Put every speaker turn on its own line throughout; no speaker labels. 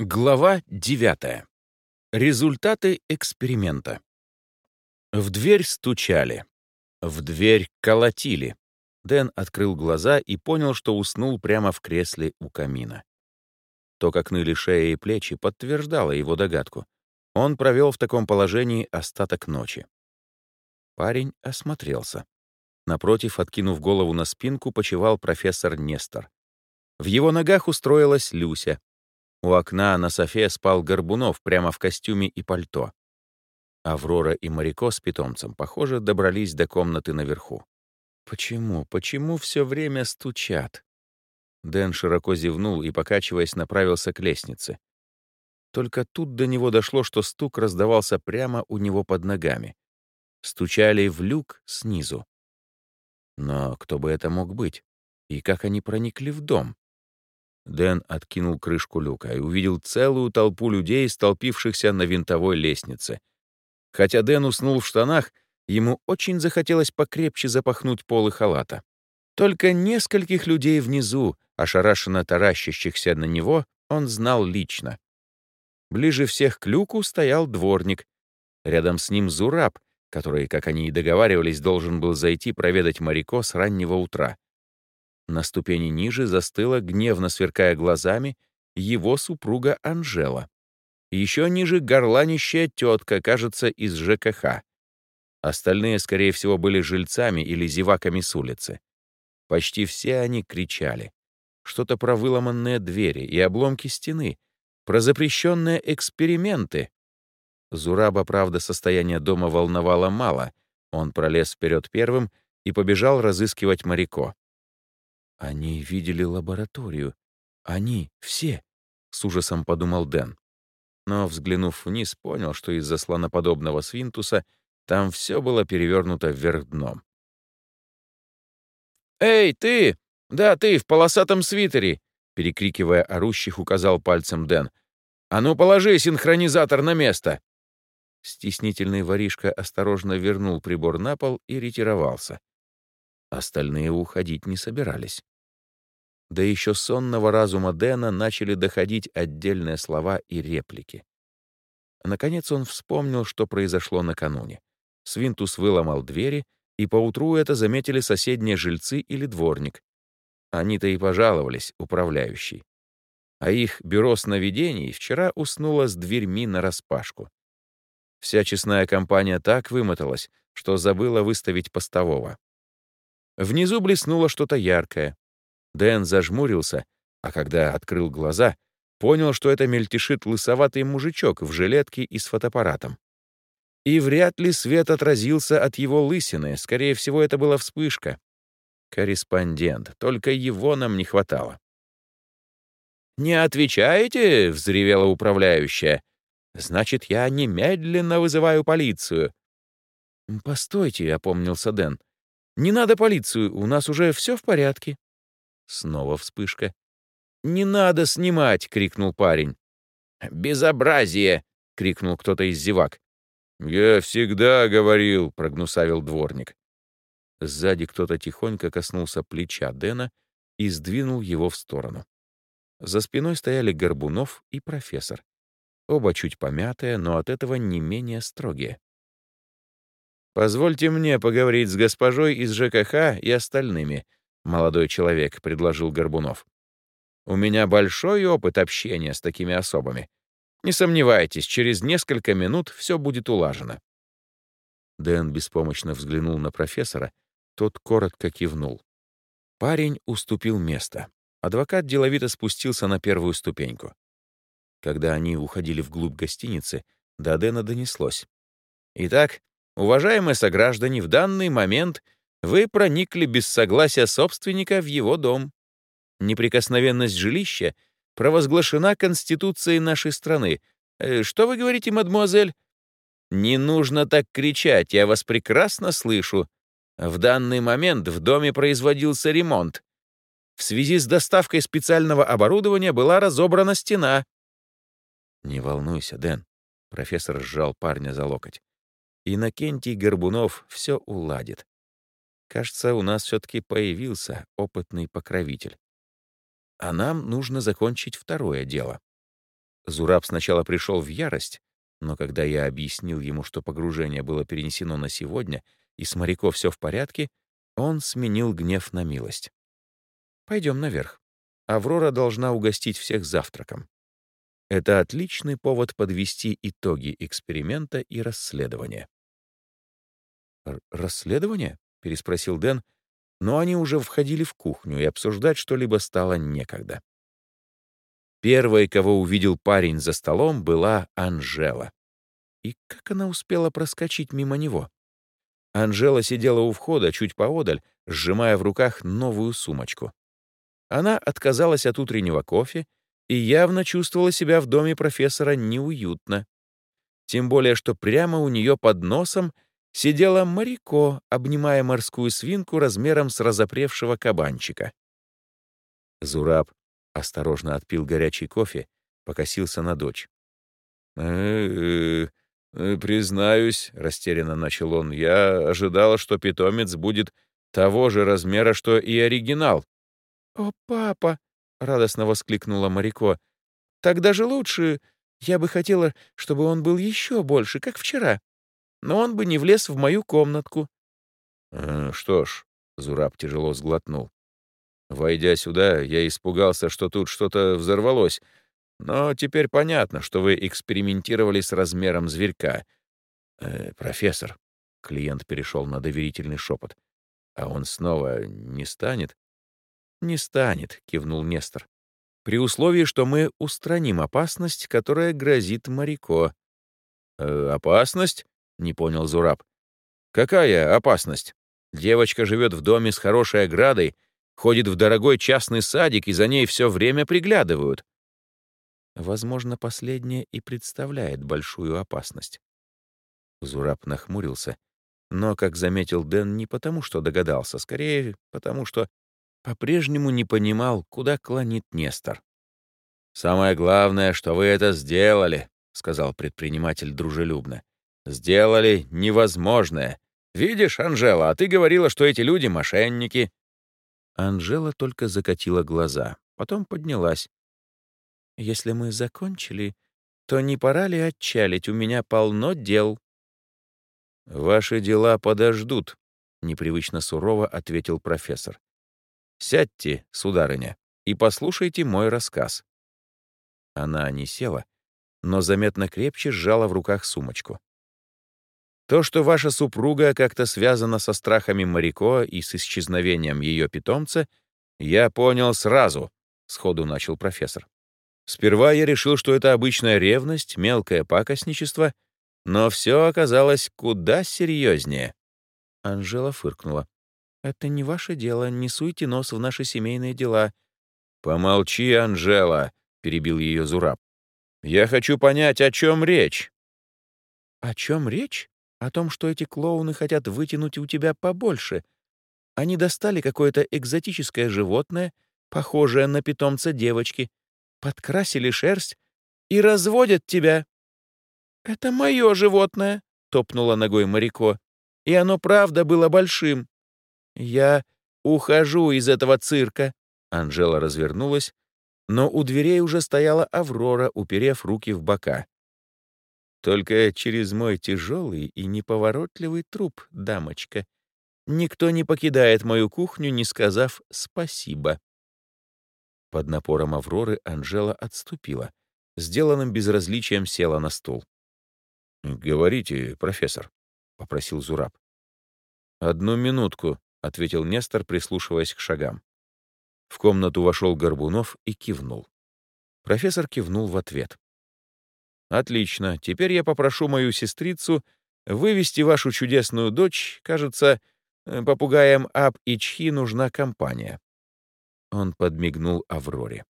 Глава 9. Результаты эксперимента. В дверь стучали. В дверь колотили. Дэн открыл глаза и понял, что уснул прямо в кресле у камина. То, как ныли шея и плечи, подтверждало его догадку. Он провел в таком положении остаток ночи. Парень осмотрелся. Напротив, откинув голову на спинку, почевал профессор Нестор. В его ногах устроилась Люся, у окна на софе спал Горбунов прямо в костюме и пальто. Аврора и Марико с питомцем, похоже, добрались до комнаты наверху. Почему, почему все время стучат? Дэн широко зевнул и, покачиваясь, направился к лестнице. Только тут до него дошло, что стук раздавался прямо у него под ногами. Стучали в люк снизу. Но кто бы это мог быть? И как они проникли в дом? Дэн откинул крышку люка и увидел целую толпу людей, столпившихся на винтовой лестнице. Хотя Дэн уснул в штанах, ему очень захотелось покрепче запахнуть полы халата. Только нескольких людей внизу, ошарашенно таращащихся на него, он знал лично. Ближе всех к люку стоял дворник. Рядом с ним Зураб, который, как они и договаривались, должен был зайти проведать Марико с раннего утра. На ступени ниже застыла, гневно сверкая глазами, его супруга Анжела. Еще ниже горланищая тетка, кажется, из ЖКХ. Остальные, скорее всего, были жильцами или зеваками с улицы. Почти все они кричали. Что-то про выломанные двери и обломки стены, про запрещенные эксперименты. Зураба, правда, состояние дома волновало мало. Он пролез вперед первым и побежал разыскивать Марико. Они видели лабораторию. Они, все, — с ужасом подумал Дэн. Но, взглянув вниз, понял, что из-за слоноподобного свинтуса там все было перевернуто вверх дном. «Эй, ты! Да, ты, в полосатом свитере!» Перекрикивая орущих, указал пальцем Дэн. «А ну, положи синхронизатор на место!» Стеснительный воришка осторожно вернул прибор на пол и ретировался. Остальные уходить не собирались. Да еще сонного разума Дэна начали доходить отдельные слова и реплики. Наконец он вспомнил, что произошло накануне. Свинтус выломал двери, и поутру это заметили соседние жильцы или дворник. Они-то и пожаловались, управляющий. А их бюро сновидений вчера уснуло с дверьми нараспашку. Вся честная компания так вымоталась, что забыла выставить постового. Внизу блеснуло что-то яркое. Дэн зажмурился, а когда открыл глаза, понял, что это мельтешит лысоватый мужичок в жилетке и с фотоаппаратом. И вряд ли свет отразился от его лысины, скорее всего, это была вспышка. Корреспондент, только его нам не хватало. «Не отвечаете?» — взревела управляющая. «Значит, я немедленно вызываю полицию». «Постойте», — опомнился Дэн. «Не надо полицию, у нас уже все в порядке». Снова вспышка. «Не надо снимать!» — крикнул парень. «Безобразие!» — крикнул кто-то из зевак. «Я всегда говорил!» — прогнусавил дворник. Сзади кто-то тихонько коснулся плеча Дэна и сдвинул его в сторону. За спиной стояли Горбунов и профессор. Оба чуть помятые, но от этого не менее строгие. «Позвольте мне поговорить с госпожой из ЖКХ и остальными», молодой человек», — предложил Горбунов. «У меня большой опыт общения с такими особами. Не сомневайтесь, через несколько минут все будет улажено». Дэн беспомощно взглянул на профессора, тот коротко кивнул. Парень уступил место. Адвокат деловито спустился на первую ступеньку. Когда они уходили вглубь гостиницы, до Дэна донеслось. «Итак, уважаемые сограждане, в данный момент — вы проникли без согласия собственника в его дом. Неприкосновенность жилища провозглашена Конституцией нашей страны. Э, что вы говорите, мадмуазель? Не нужно так кричать, я вас прекрасно слышу. В данный момент в доме производился ремонт. В связи с доставкой специального оборудования была разобрана стена. «Не волнуйся, Дэн», — профессор сжал парня за локоть. «Иннокентий Горбунов все уладит. Кажется, у нас все-таки появился опытный покровитель. А нам нужно закончить второе дело. Зураб сначала пришел в ярость, но когда я объяснил ему, что погружение было перенесено на сегодня, и с моряков все в порядке, он сменил гнев на милость. «Пойдем наверх. Аврора должна угостить всех завтраком. Это отличный повод подвести итоги эксперимента и расследования». «Расследование?» — переспросил Дэн, но они уже входили в кухню, и обсуждать что-либо стало некогда. Первой, кого увидел парень за столом, была Анжела. И как она успела проскочить мимо него? Анжела сидела у входа чуть поодаль, сжимая в руках новую сумочку. Она отказалась от утреннего кофе и явно чувствовала себя в доме профессора неуютно. Тем более, что прямо у нее под носом сидела Марико, обнимая морскую свинку размером с разопревшего кабанчика. Зураб осторожно отпил горячий кофе, покосился на дочь. «Э -э признаюсь растерянно начал он, — «я ожидала, что питомец будет того же размера, что и оригинал». «О, папа!» — радостно воскликнула Марико. «Так даже лучше. Я бы хотела, чтобы он был еще больше, как вчера. Но он бы не влез в мою комнатку». «Э, «Что ж», — Зураб тяжело сглотнул. Войдя сюда, я испугался, что тут что-то взорвалось. Но теперь понятно, что вы экспериментировали с размером зверька. Э, профессор, клиент перешел на доверительный шепот. А он снова не станет? Не станет, кивнул Нестор. При условии, что мы устраним опасность, которая грозит Марико. Э, опасность? Не понял Зураб. Какая опасность? Девочка живет в доме с хорошей оградой, ходит в дорогой частный садик, и за ней все время приглядывают. Возможно, последнее и представляет большую опасность. Зураб нахмурился, но, как заметил Дэн, не потому, что догадался, скорее потому, что по-прежнему не понимал, куда клонит Нестор. «Самое главное, что вы это сделали», — сказал предприниматель дружелюбно. «Сделали невозможное. Видишь, Анжела, а ты говорила, что эти люди — мошенники. Анжела только закатила глаза, потом поднялась. «Если мы закончили, то не пора ли отчалить? У меня полно дел». «Ваши дела подождут», — непривычно сурово ответил профессор. «Сядьте, сударыня, и послушайте мой рассказ». Она не села, но заметно крепче сжала в руках сумочку. То, что ваша супруга как-то связана со страхами Марико и с исчезновением ее питомца, я понял сразу, — сходу начал профессор. Сперва я решил, что это обычная ревность, мелкое пакостничество, но все оказалось куда серьезнее. Анжела фыркнула. «Это не ваше дело, не суйте нос в наши семейные дела». «Помолчи, Анжела», — перебил ее Зураб. «Я хочу понять, о чем речь». «О чем речь?» О том, что эти клоуны хотят вытянуть у тебя побольше. Они достали какое-то экзотическое животное, похожее на питомца девочки, подкрасили шерсть и разводят тебя. «Это мое животное», — топнула ногой Марико. «И оно правда было большим. Я ухожу из этого цирка». Анжела развернулась, но у дверей уже стояла Аврора, уперев руки в бока. Только через мой тяжелый и неповоротливый труп, дамочка. Никто не покидает мою кухню, не сказав «спасибо». Под напором Авроры Анжела отступила. Сделанным безразличием села на стул. «Говорите, профессор», — попросил Зураб. «Одну минутку», — ответил Нестор, прислушиваясь к шагам. В комнату вошел Горбунов и кивнул. Профессор кивнул в ответ. Отлично. Теперь я попрошу мою сестрицу вывести вашу чудесную дочь. Кажется, э, попугаям Аб и Чхи нужна компания. Он подмигнул Авроре.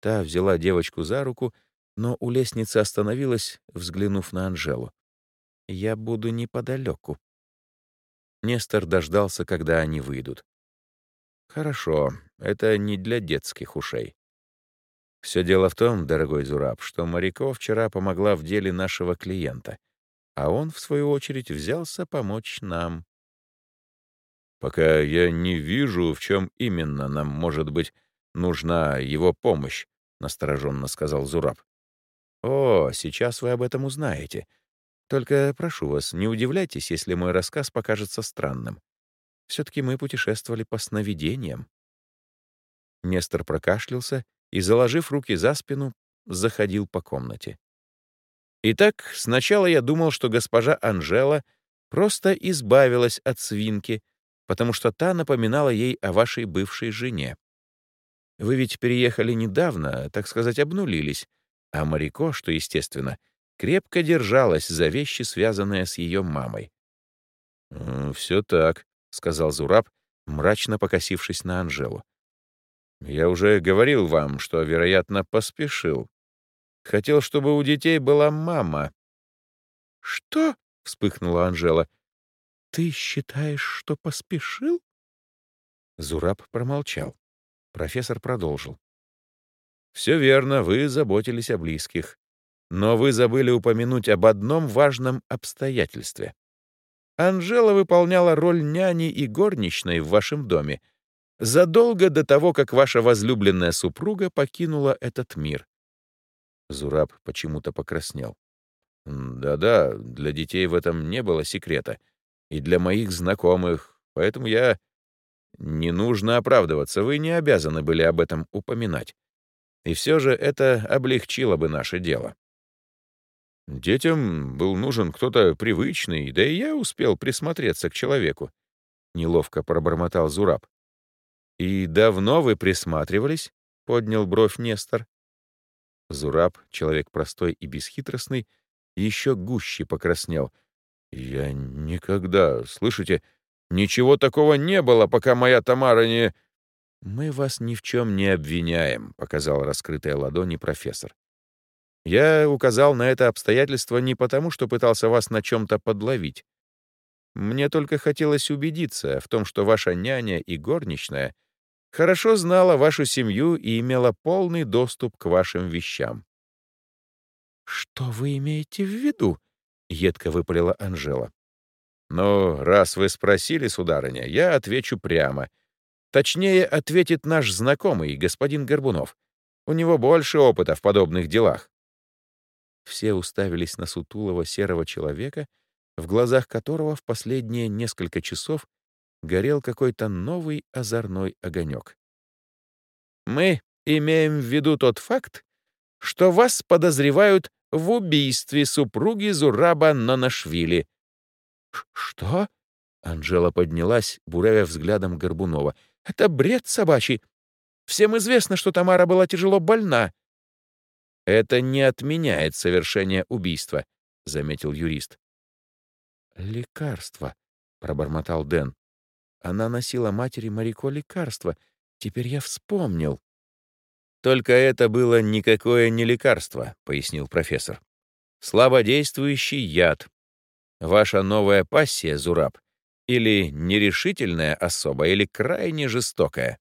Та взяла девочку за руку, но у лестницы остановилась, взглянув на Анжелу. «Я буду неподалеку». Нестор дождался, когда они выйдут. «Хорошо, это не для детских ушей. Все дело в том, дорогой Зураб, что Моряков вчера помогла в деле нашего клиента, а он, в свою очередь, взялся помочь нам. Пока я не вижу, в чем именно нам, может быть, нужна его помощь, настороженно сказал Зураб. О, сейчас вы об этом узнаете. Только прошу вас, не удивляйтесь, если мой рассказ покажется странным. Все-таки мы путешествовали по сновидениям. Нестор прокашлялся и, заложив руки за спину, заходил по комнате. Итак, сначала я думал, что госпожа Анжела просто избавилась от свинки, потому что та напоминала ей о вашей бывшей жене. Вы ведь переехали недавно, так сказать, обнулились, а Марико, что естественно, крепко держалась за вещи, связанные с ее мамой. «Все так», — сказал Зураб, мрачно покосившись на Анжелу. «Я уже говорил вам, что, вероятно, поспешил. Хотел, чтобы у детей была мама». «Что?» — вспыхнула Анжела. «Ты считаешь, что поспешил?» Зураб промолчал. Профессор продолжил. «Все верно, вы заботились о близких. Но вы забыли упомянуть об одном важном обстоятельстве. Анжела выполняла роль няни и горничной в вашем доме задолго до того, как ваша возлюбленная супруга покинула этот мир. Зураб почему-то покраснел. «Да-да, для детей в этом не было секрета. И для моих знакомых. Поэтому я... Не нужно оправдываться, вы не обязаны были об этом упоминать. И все же это облегчило бы наше дело. Детям был нужен кто-то привычный, да и я успел присмотреться к человеку. Неловко пробормотал Зураб. «И давно вы присматривались?» — поднял бровь Нестор. Зураб, человек простой и бесхитростный, еще гуще покраснел. «Я никогда, слышите, ничего такого не было, пока моя Тамара не...» «Мы вас ни в чем не обвиняем», — показал раскрытая ладони профессор. Я указал на это обстоятельство не потому, что пытался вас на чем-то подловить. Мне только хотелось убедиться в том, что ваша няня и горничная хорошо знала вашу семью и имела полный доступ к вашим вещам. «Что вы имеете в виду?» — едко выпалила Анжела. «Ну, раз вы спросили, сударыня, я отвечу прямо. Точнее, ответит наш знакомый, господин Горбунов. У него больше опыта в подобных делах. Все уставились на сутулого серого человека, в глазах которого в последние несколько часов горел какой-то новый озорной огонек. «Мы имеем в виду тот факт, что вас подозревают в убийстве супруги Зураба Нанашвили». «Что?» — Анжела поднялась, буравя взглядом Горбунова. «Это бред собачий. Всем известно, что Тамара была тяжело больна. «Это не отменяет совершение убийства», — заметил юрист. «Лекарство», — пробормотал Дэн. «Она носила матери Марико лекарство. Теперь я вспомнил». «Только это было никакое не лекарство», — пояснил профессор. «Слабодействующий яд. Ваша новая пассия, Зураб, или нерешительная особа, или крайне жестокая.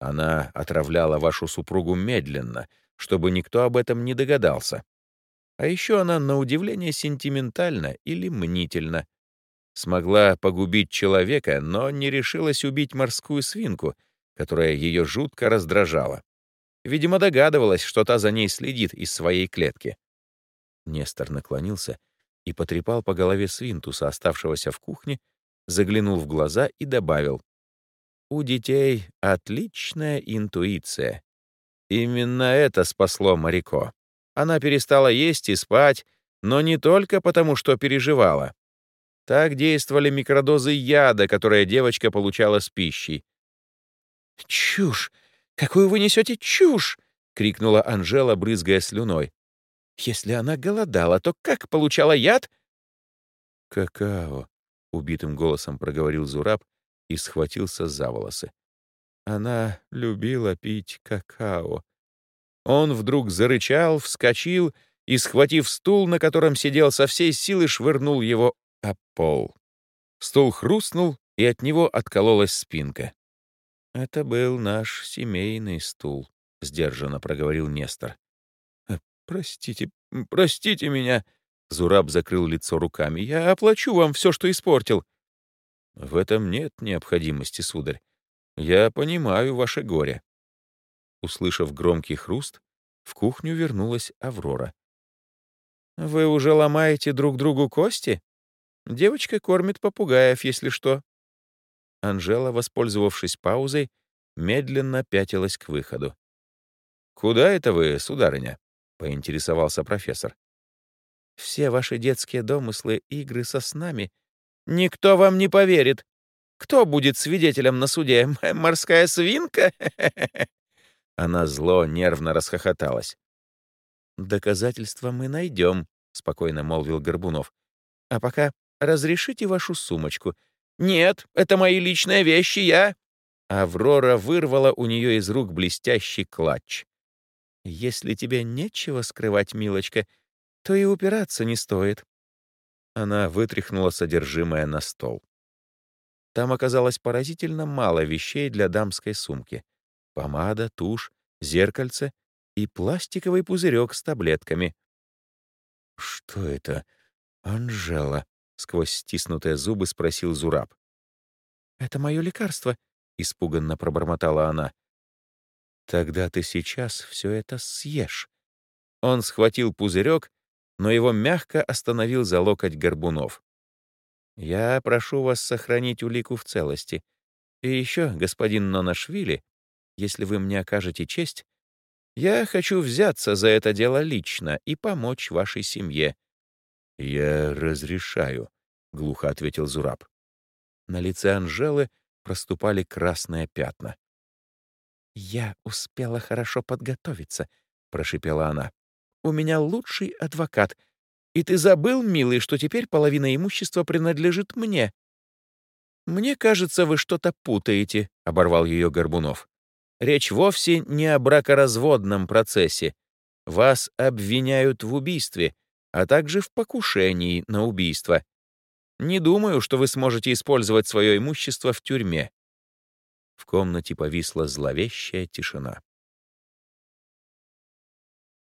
Она отравляла вашу супругу медленно, чтобы никто об этом не догадался. А еще она, на удивление, сентиментальна или мнительна. Смогла погубить человека, но не решилась убить морскую свинку, которая ее жутко раздражала. Видимо, догадывалась, что та за ней следит из своей клетки. Нестор наклонился и потрепал по голове свинтуса, оставшегося в кухне, заглянул в глаза и добавил. «У детей отличная интуиция. Именно это спасло Марико. Она перестала есть и спать, но не только потому, что переживала. Так действовали микродозы яда, которые девочка получала с пищей. «Чушь! Какую вы несете чушь!» — крикнула Анжела, брызгая слюной. «Если она голодала, то как получала яд?» «Какао!» — убитым голосом проговорил Зураб и схватился за волосы. Она любила пить какао. Он вдруг зарычал, вскочил и, схватив стул, на котором сидел со всей силы, швырнул его о пол. Стул хрустнул, и от него откололась спинка. «Это был наш семейный стул», — сдержанно проговорил Нестор. «Э, «Простите, простите меня», — Зураб закрыл лицо руками. «Я оплачу вам все, что испортил». «В этом нет необходимости, сударь. Я понимаю ваше горе». Услышав громкий хруст, в кухню вернулась Аврора. «Вы уже ломаете друг другу кости? Девочка кормит попугаев, если что». Анжела, воспользовавшись паузой, медленно пятилась к выходу. «Куда это вы, сударыня?» — поинтересовался профессор. «Все ваши детские домыслы, игры со снами. Никто вам не поверит. Кто будет свидетелем на суде? Морская свинка?» Она зло нервно расхохоталась. «Доказательства мы найдем», — спокойно молвил Горбунов. «А пока разрешите вашу сумочку». «Нет, это мои личные вещи, я...» Аврора вырвала у нее из рук блестящий клатч. «Если тебе нечего скрывать, милочка, то и упираться не стоит». Она вытряхнула содержимое на стол. Там оказалось поразительно мало вещей для дамской сумки. Помада, тушь, зеркальце и пластиковый пузырек с таблетками. «Что это, Анжела?» — сквозь стиснутые зубы спросил Зураб. «Это мое лекарство», — испуганно пробормотала она. «Тогда ты сейчас все это съешь». Он схватил пузырек, но его мягко остановил за локоть Горбунов. «Я прошу вас сохранить улику в целости. И еще, господин Нонашвили, если вы мне окажете честь, я хочу взяться за это дело лично и помочь вашей семье». «Я разрешаю», — глухо ответил Зураб. На лице Анжелы проступали красные пятна. «Я успела хорошо подготовиться», — прошипела она. «У меня лучший адвокат. И ты забыл, милый, что теперь половина имущества принадлежит мне?» «Мне кажется, вы что-то путаете», — оборвал ее Горбунов. Речь вовсе не о бракоразводном процессе. Вас обвиняют в убийстве, а также в покушении на убийство. Не думаю, что вы сможете использовать свое имущество в тюрьме». В комнате повисла зловещая тишина.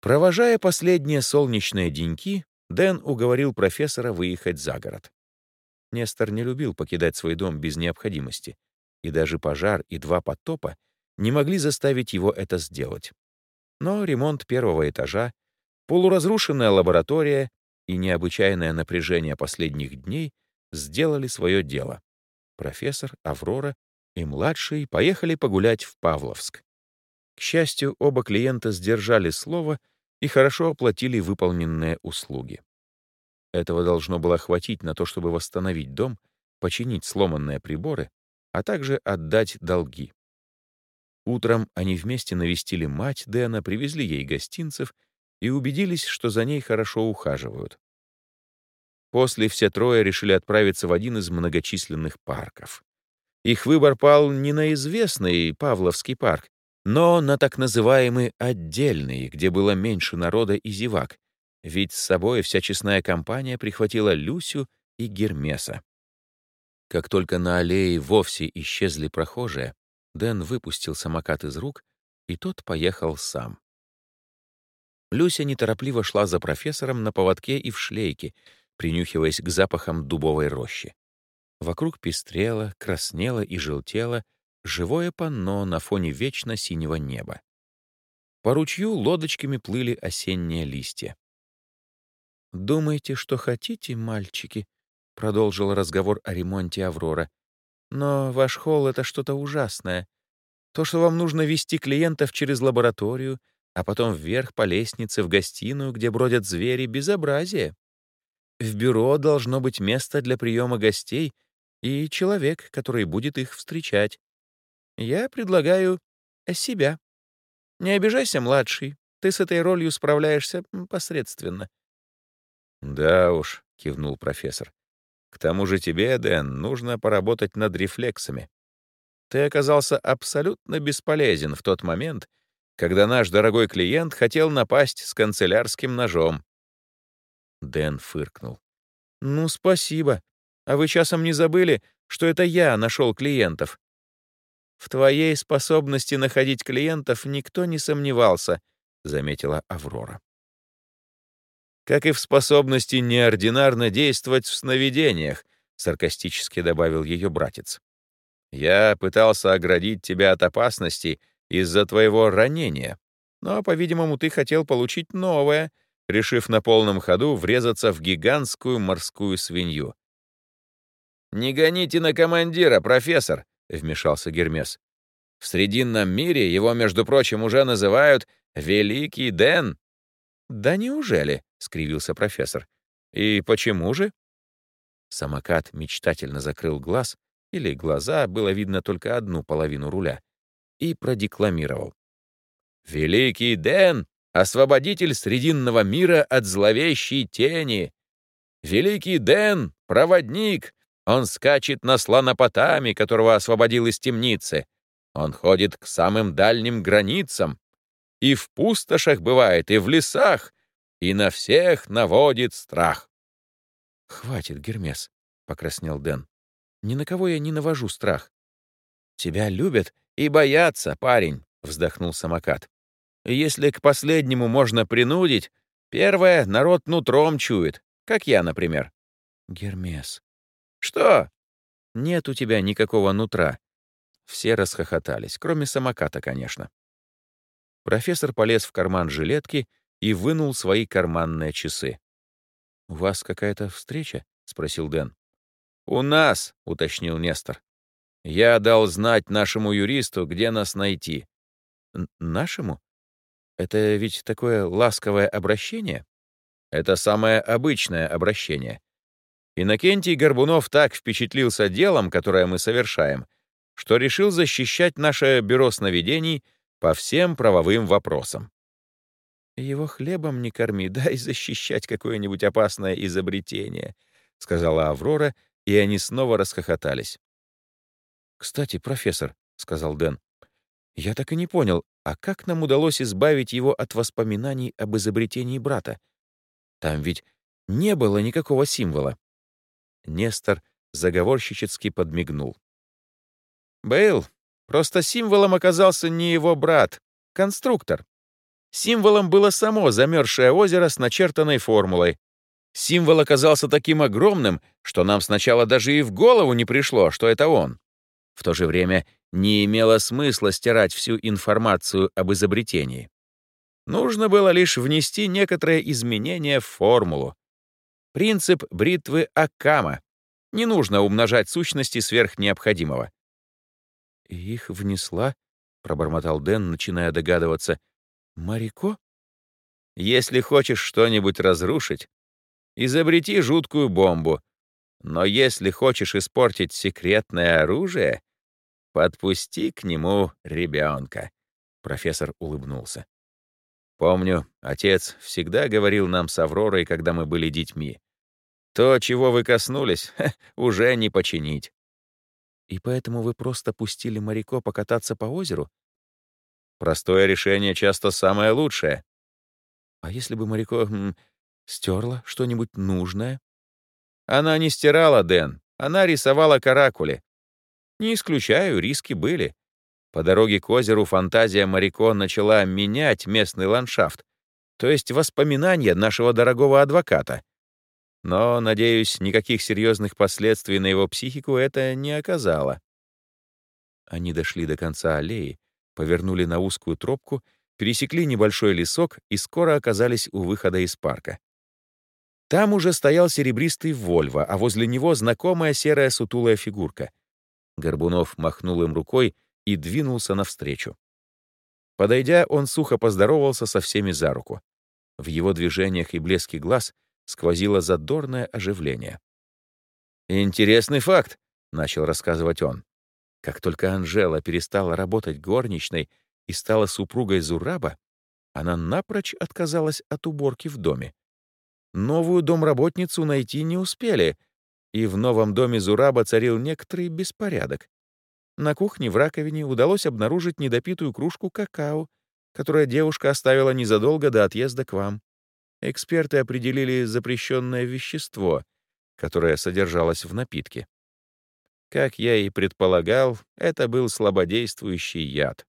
Провожая последние солнечные деньки, Дэн уговорил профессора выехать за город. Нестор не любил покидать свой дом без необходимости, и даже пожар и два потопа не могли заставить его это сделать. Но ремонт первого этажа, полуразрушенная лаборатория и необычайное напряжение последних дней сделали свое дело. Профессор, Аврора и младший поехали погулять в Павловск. К счастью, оба клиента сдержали слово и хорошо оплатили выполненные услуги. Этого должно было хватить на то, чтобы восстановить дом, починить сломанные приборы, а также отдать долги. Утром они вместе навестили мать Дэна, привезли ей гостинцев и убедились, что за ней хорошо ухаживают. После все трое решили отправиться в один из многочисленных парков. Их выбор пал не на известный Павловский парк, но на так называемый отдельный, где было меньше народа и зевак, ведь с собой вся честная компания прихватила Люсю и Гермеса. Как только на аллее вовсе исчезли прохожие, Дэн выпустил самокат из рук, и тот поехал сам. Люся неторопливо шла за профессором на поводке и в шлейке, принюхиваясь к запахам дубовой рощи. Вокруг пестрело, краснело и желтело живое панно на фоне вечно синего неба. По ручью лодочками плыли осенние листья. «Думайте, что хотите, мальчики», — продолжил разговор о ремонте Аврора. Но ваш холл — это что-то ужасное. То, что вам нужно вести клиентов через лабораторию, а потом вверх по лестнице в гостиную, где бродят звери, — безобразие. В бюро должно быть место для приема гостей и человек, который будет их встречать. Я предлагаю себя. Не обижайся, младший. Ты с этой ролью справляешься посредственно. «Да уж», — кивнул профессор. К тому же тебе, Дэн, нужно поработать над рефлексами. Ты оказался абсолютно бесполезен в тот момент, когда наш дорогой клиент хотел напасть с канцелярским ножом. Дэн фыркнул. «Ну, спасибо. А вы часом не забыли, что это я нашел клиентов?» «В твоей способности находить клиентов никто не сомневался», — заметила Аврора как и в способности неординарно действовать в сновидениях, саркастически добавил ее братец. Я пытался оградить тебя от опасности из-за твоего ранения, но, по-видимому, ты хотел получить новое, решив на полном ходу врезаться в гигантскую морскую свинью. «Не гоните на командира, профессор!» — вмешался Гермес. «В Срединном мире его, между прочим, уже называют Великий Дэн». «Да неужели?» — скривился профессор. «И почему же?» Самокат мечтательно закрыл глаз, или глаза, было видно только одну половину руля, и продекламировал. «Великий Дэн, освободитель Срединного мира от зловещей тени! Великий Дэн, проводник, он скачет на слонопотаме, которого освободил из темницы. Он ходит к самым дальним границам. И в пустошах бывает, и в лесах, и на всех наводит страх. «Хватит, Гермес», — покраснел Дэн. «Ни на кого я не навожу страх». «Тебя любят и боятся, парень», — вздохнул самокат. «Если к последнему можно принудить, первое народ нутром чует, как я, например». «Гермес». «Что?» «Нет у тебя никакого нутра». Все расхохотались, кроме самоката, конечно. Профессор полез в карман жилетки и вынул свои карманные часы. «У вас какая-то встреча?» — спросил Дэн. «У нас», — уточнил Нестор. «Я дал знать нашему юристу, где нас найти». «Нашему? Это ведь такое ласковое обращение?» «Это самое обычное обращение. Иннокентий Горбунов так впечатлился делом, которое мы совершаем, что решил защищать наше бюро сновидений по всем правовым вопросам. «Его хлебом не корми, дай защищать какое-нибудь опасное изобретение», — сказала Аврора, и они снова расхохотались. «Кстати, профессор», — сказал Дэн, — «я так и не понял, а как нам удалось избавить его от воспоминаний об изобретении брата? Там ведь не было никакого символа». Нестор заговорщически подмигнул. «Был. Просто символом оказался не его брат, конструктор. Символом было само замерзшее озеро с начертанной формулой. Символ оказался таким огромным, что нам сначала даже и в голову не пришло, что это он. В то же время не имело смысла стирать всю информацию об изобретении. Нужно было лишь внести некоторые изменения в формулу. Принцип бритвы Акама. Не нужно умножать сущности сверх необходимого. «Их внесла?» — пробормотал Дэн, начиная догадываться — Марико? Если хочешь что-нибудь разрушить, изобрети жуткую бомбу. Но если хочешь испортить секретное оружие, подпусти к нему ребенка. Профессор улыбнулся. Помню, отец всегда говорил нам с Авророй, когда мы были детьми. То, чего вы коснулись, уже не починить. И поэтому вы просто пустили Марико покататься по озеру? Простое решение часто самое лучшее. А если бы Марико м, стерла что-нибудь нужное? Она не стирала, Дэн. Она рисовала каракули. Не исключаю, риски были. По дороге к озеру фантазия Марико начала менять местный ландшафт, то есть воспоминания нашего дорогого адвоката. Но, надеюсь, никаких серьезных последствий на его психику это не оказало. Они дошли до конца аллеи, повернули на узкую тропку, пересекли небольшой лесок и скоро оказались у выхода из парка. Там уже стоял серебристый Вольво, а возле него знакомая серая сутулая фигурка. Горбунов махнул им рукой и двинулся навстречу. Подойдя, он сухо поздоровался со всеми за руку. В его движениях и блеске глаз сквозило задорное оживление. «Интересный факт», — начал рассказывать он. Как только Анжела перестала работать горничной и стала супругой Зураба, она напрочь отказалась от уборки в доме. Новую домработницу найти не успели, и в новом доме Зураба царил некоторый беспорядок. На кухне в раковине удалось обнаружить недопитую кружку какао, которую девушка оставила незадолго до отъезда к вам. Эксперты определили запрещенное вещество, которое содержалось в напитке. Как я и предполагал, это был слабодействующий яд.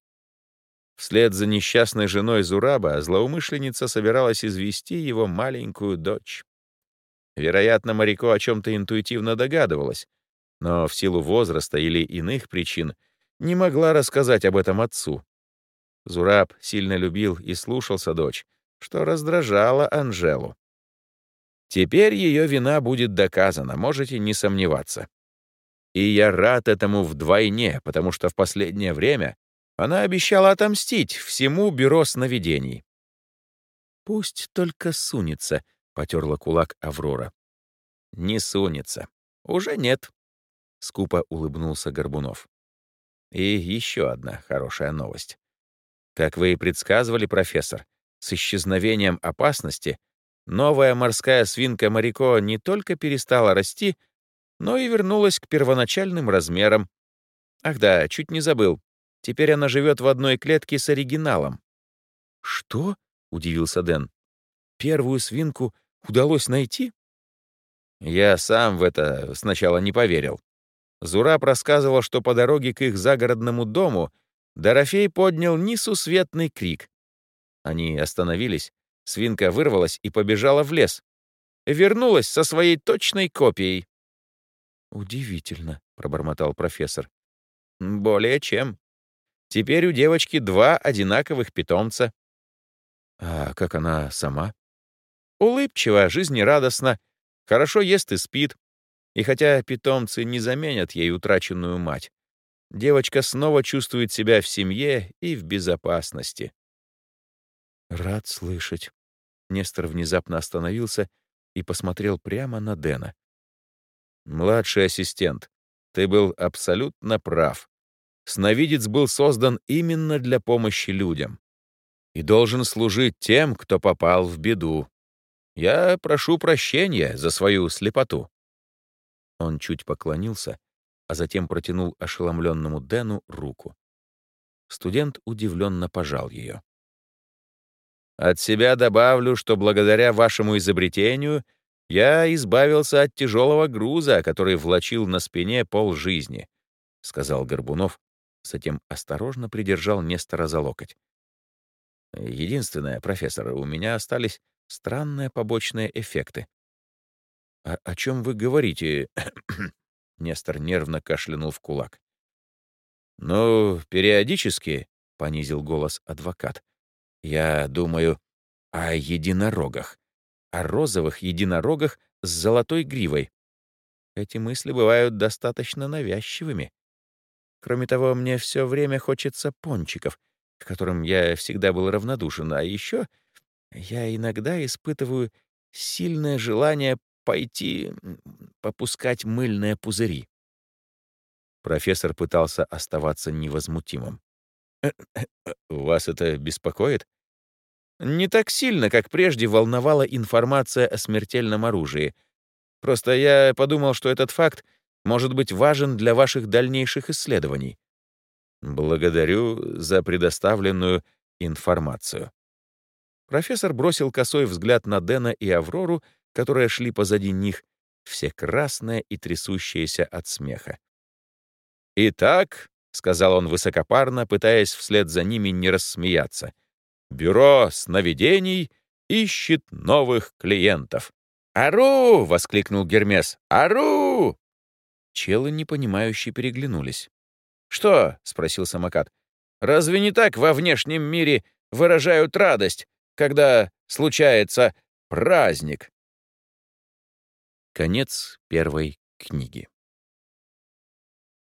Вслед за несчастной женой Зураба злоумышленница собиралась извести его маленькую дочь. Вероятно, Марико о чем-то интуитивно догадывалась, но в силу возраста или иных причин не могла рассказать об этом отцу. Зураб сильно любил и слушался дочь, что раздражало Анжелу. Теперь ее вина будет доказана, можете не сомневаться. И я рад этому вдвойне, потому что в последнее время она обещала отомстить всему бюро сновидений. «Пусть только сунется», — потерла кулак Аврора. «Не сунется. Уже нет», — скупо улыбнулся Горбунов. «И еще одна хорошая новость. Как вы и предсказывали, профессор, с исчезновением опасности новая морская свинка Марико не только перестала расти, но и вернулась к первоначальным размерам. Ах да, чуть не забыл. Теперь она живет в одной клетке с оригиналом. «Что?» — удивился Дэн. «Первую свинку удалось найти?» Я сам в это сначала не поверил. Зураб рассказывал, что по дороге к их загородному дому Дорофей поднял несусветный крик. Они остановились, свинка вырвалась и побежала в лес. Вернулась со своей точной копией. «Удивительно», — пробормотал профессор. «Более чем. Теперь у девочки два одинаковых питомца». «А как она сама?» «Улыбчива, жизнерадостна, хорошо ест и спит. И хотя питомцы не заменят ей утраченную мать, девочка снова чувствует себя в семье и в безопасности». «Рад слышать». Нестор внезапно остановился и посмотрел прямо на Дэна. «Младший ассистент, ты был абсолютно прав. Сновидец был создан именно для помощи людям и должен служить тем, кто попал в беду. Я прошу прощения за свою слепоту». Он чуть поклонился, а затем протянул ошеломленному Дэну руку. Студент удивленно пожал ее. От себя добавлю, что благодаря вашему изобретению я избавился от тяжелого груза, который влачил на спине пол жизни, сказал Горбунов, затем осторожно придержал Нестора за локоть. Единственное, профессор, у меня остались странные побочные эффекты. «А «О чем вы говорите?» Нестор нервно кашлянул в кулак. «Ну, периодически», — понизил голос адвокат, я думаю о единорогах, о розовых единорогах с золотой гривой. Эти мысли бывают достаточно навязчивыми. Кроме того, мне все время хочется пончиков, к которым я всегда был равнодушен, а еще я иногда испытываю сильное желание пойти попускать мыльные пузыри. Профессор пытался оставаться невозмутимым. «Вас это беспокоит?» Не так сильно, как прежде, волновала информация о смертельном оружии. Просто я подумал, что этот факт может быть важен для ваших дальнейших исследований. Благодарю за предоставленную информацию. Профессор бросил косой взгляд на Дэна и Аврору, которые шли позади них, все красные и трясущиеся от смеха. «Итак», — сказал он высокопарно, пытаясь вслед за ними не рассмеяться — Бюро сновидений ищет новых клиентов. «Ару!» — воскликнул Гермес. «Ару!» Челы, непонимающие, переглянулись. «Что?» — спросил самокат. «Разве не так во внешнем мире выражают радость, когда случается праздник?» Конец первой книги.